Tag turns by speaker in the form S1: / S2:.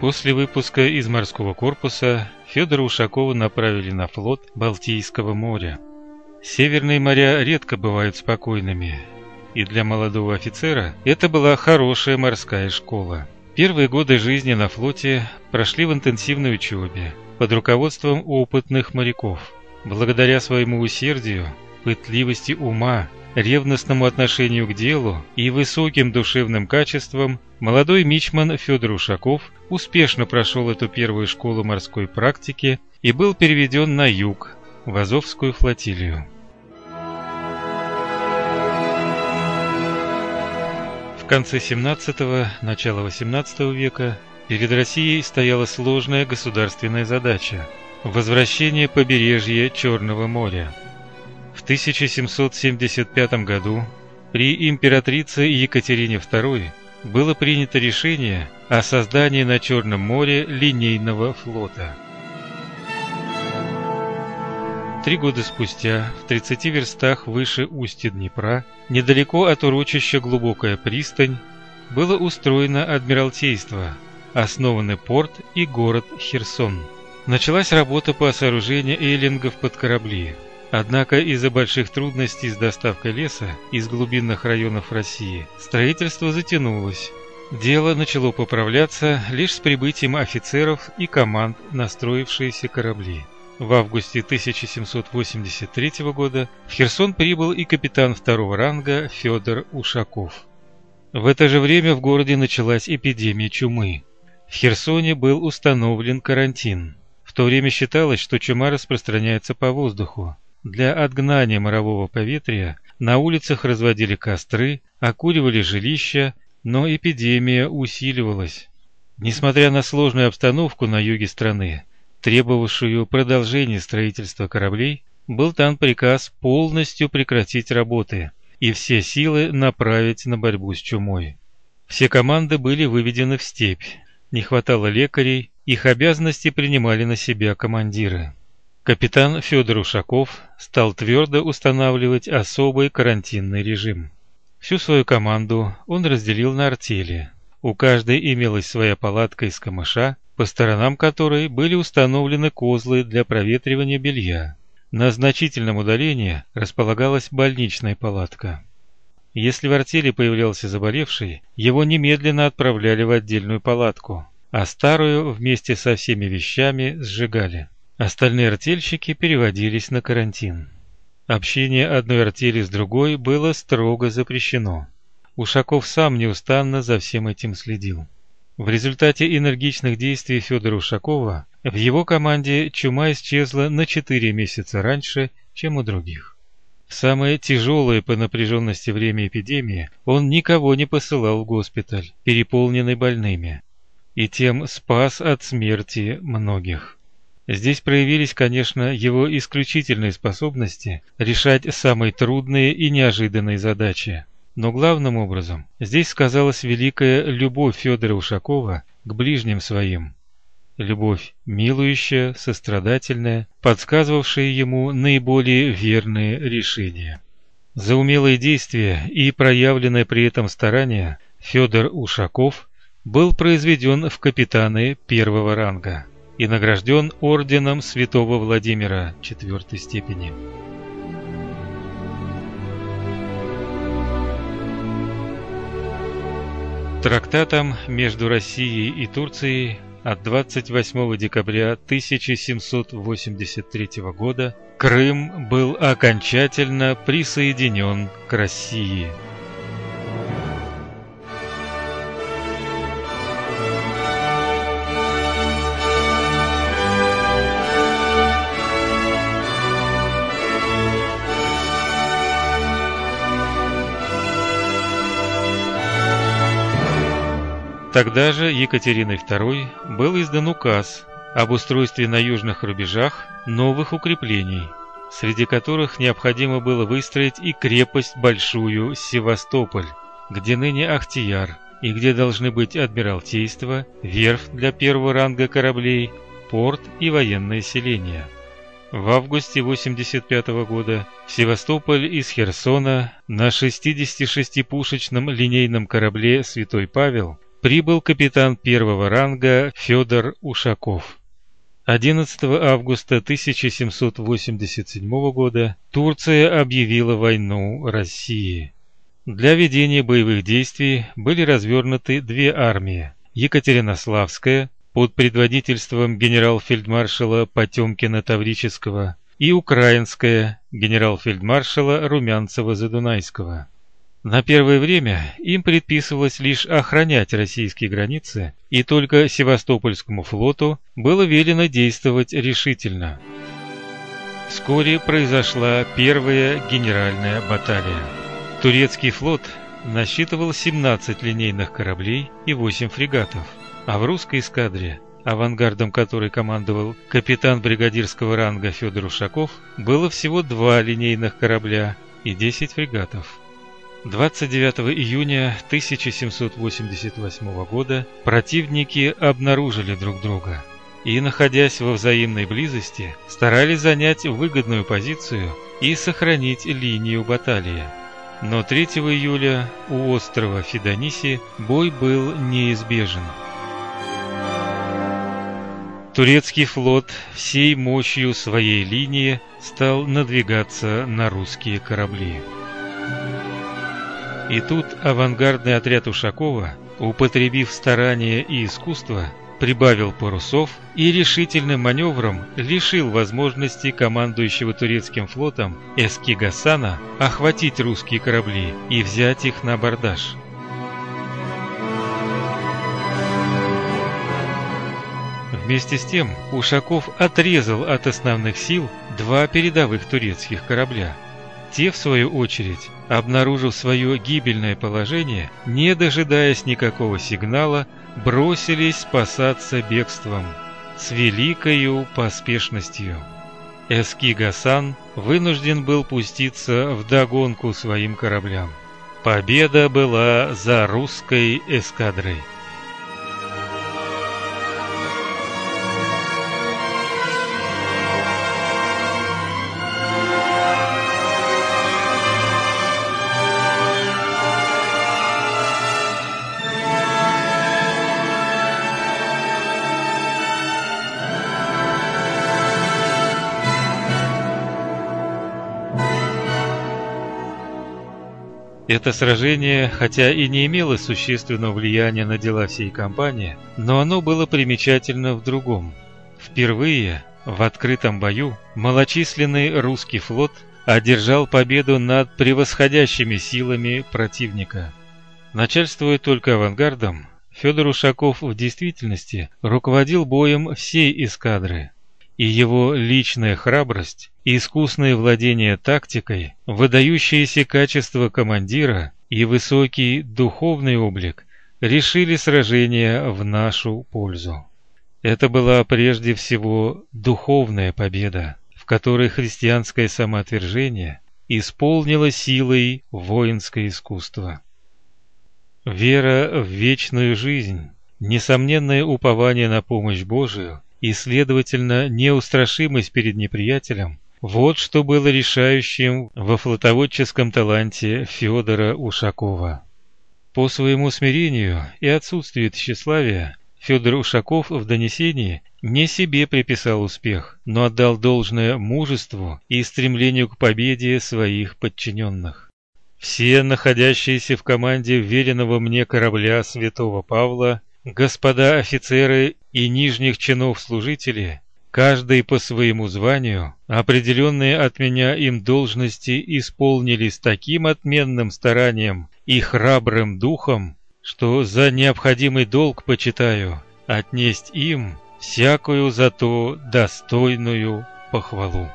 S1: После выпуска из морского корпуса Федора Ушакова направили на флот Балтийского моря. Северные моря редко бывают спокойными, и для молодого офицера это была хорошая морская школа. Первые годы жизни на флоте прошли в интенсивной учебе под руководством опытных моряков. Благодаря своему усердию, пытливости ума, ревностному отношению к делу и высоким душевным качествам молодой мичман Федор Ушаков успешно прошел эту первую школу морской практики и был переведен на юг, в Азовскую флотилию. В конце 17-го, начало 18 века перед Россией стояла сложная государственная задача – возвращение побережья Черного моря. В 1775 году при императрице Екатерине II было принято решение о создании на Черном море линейного флота. Три года спустя, в 30 верстах выше устья Днепра, недалеко от урочища Глубокая пристань, было устроено адмиралтейство, основаны порт и город Херсон. Началась работа по сооружению эйлингов под корабли. Однако из-за больших трудностей с доставкой леса из глубинных районов России строительство затянулось. Дело начало поправляться лишь с прибытием офицеров и команд на строившиеся корабли. В августе 1783 года в Херсон прибыл и капитан второго ранга Федор Ушаков. В это же время в городе началась эпидемия чумы. В Херсоне был установлен карантин. В то время считалось, что чума распространяется по воздуху. Для отгнания морового поветрия на улицах разводили костры, окуривали жилища, но эпидемия усиливалась. Несмотря на сложную обстановку на юге страны, требовавшую продолжения строительства кораблей, был дан приказ полностью прекратить работы и все силы направить на борьбу с чумой. Все команды были выведены в степь. Не хватало лекарей, их обязанности принимали на себя командиры. Капитан Федор Ушаков стал твердо устанавливать особый карантинный режим. Всю свою команду он разделил на артели. У каждой имелась своя палатка из камыша, по сторонам которой были установлены козлы для проветривания белья. На значительном удалении располагалась больничная палатка. Если в артели появлялся заболевший, его немедленно отправляли в отдельную палатку, а старую вместе со всеми вещами сжигали. Остальные артельщики переводились на карантин. Общение одной артели с другой было строго запрещено. Ушаков сам неустанно за всем этим следил. В результате энергичных действий Федора Ушакова в его команде чума исчезла на 4 месяца раньше, чем у других. В самое тяжелое по напряженности время эпидемии он никого не посылал в госпиталь, переполненный больными, и тем спас от смерти многих. Здесь проявились, конечно, его исключительные способности решать самые трудные и неожиданные задачи. Но главным образом здесь сказалась великая любовь Федора Ушакова к ближним своим. Любовь милующая, сострадательная, подсказывавшая ему наиболее верные решения. За умелые действия и проявленное при этом старание Федор Ушаков был произведен в капитаны первого ранга и награжден орденом Святого Владимира четвертой степени. Трактатом между Россией и Турцией от 28 декабря 1783 года Крым был окончательно присоединен к России. Тогда же Екатериной II был издан указ об устройстве на южных рубежах новых укреплений, среди которых необходимо было выстроить и крепость большую Севастополь, где ныне Ахтияр, и где должны быть адмиралтейство, верфь для первого ранга кораблей, порт и военное селение. В августе 85 -го года Севастополь из Херсона на 66-пушечном линейном корабле «Святой Павел» прибыл капитан первого ранга Федор Ушаков. 11 августа 1787 года Турция объявила войну России. Для ведения боевых действий были развернуты две армии: Екатеринославская под предводительством генерал-фельдмаршала Потемкина-Таврического и украинская генерал-фельдмаршала Румянцева-Задунайского. На первое время им предписывалось лишь охранять российские границы, и только Севастопольскому флоту было велено действовать решительно. Вскоре произошла первая генеральная баталия. Турецкий флот насчитывал 17 линейных кораблей и 8 фрегатов, а в русской эскадре, авангардом которой командовал капитан бригадирского ранга Федор Ушаков, было всего два линейных корабля и 10 фрегатов. 29 июня 1788 года противники обнаружили друг друга и, находясь во взаимной близости, старались занять выгодную позицию и сохранить линию баталии. Но 3 июля у острова Фидониси бой был неизбежен. Турецкий флот всей мощью своей линии стал надвигаться на русские корабли. И тут авангардный отряд Ушакова, употребив старания и искусство, прибавил парусов и решительным маневром лишил возможности командующего турецким флотом Эски Гасана охватить русские корабли и взять их на абордаж. Вместе с тем Ушаков отрезал от основных сил два передовых турецких корабля – те, в свою очередь, обнаружив свое гибельное положение, не дожидаясь никакого сигнала, бросились спасаться бегством с великою поспешностью. Эски Гасан вынужден был пуститься в догонку своим кораблям. Победа была за русской эскадрой. Это сражение, хотя и не имело существенного влияния на дела всей кампании, но оно было примечательно в другом. Впервые в открытом бою малочисленный русский флот одержал победу над превосходящими силами противника. Начальствуя только авангардом, Федор Ушаков в действительности руководил боем всей эскадры и его личная храбрость, искусное владение тактикой, выдающиеся качества командира и высокий духовный облик решили сражение в нашу пользу. Это была прежде всего духовная победа, в которой христианское самоотвержение исполнило силой воинское искусство. Вера в вечную жизнь, несомненное упование на помощь Божию и, следовательно, неустрашимость перед неприятелем – вот что было решающим во флотоводческом таланте Федора Ушакова. По своему смирению и отсутствию тщеславия Федор Ушаков в донесении не себе приписал успех, но отдал должное мужеству и стремлению к победе своих подчиненных. Все находящиеся в команде веренного мне корабля Святого Павла Господа офицеры и нижних чинов служители, каждый по своему званию, определенные от меня им должности исполнили с таким отменным старанием и храбрым духом, что за необходимый долг почитаю отнесть им всякую за то достойную похвалу.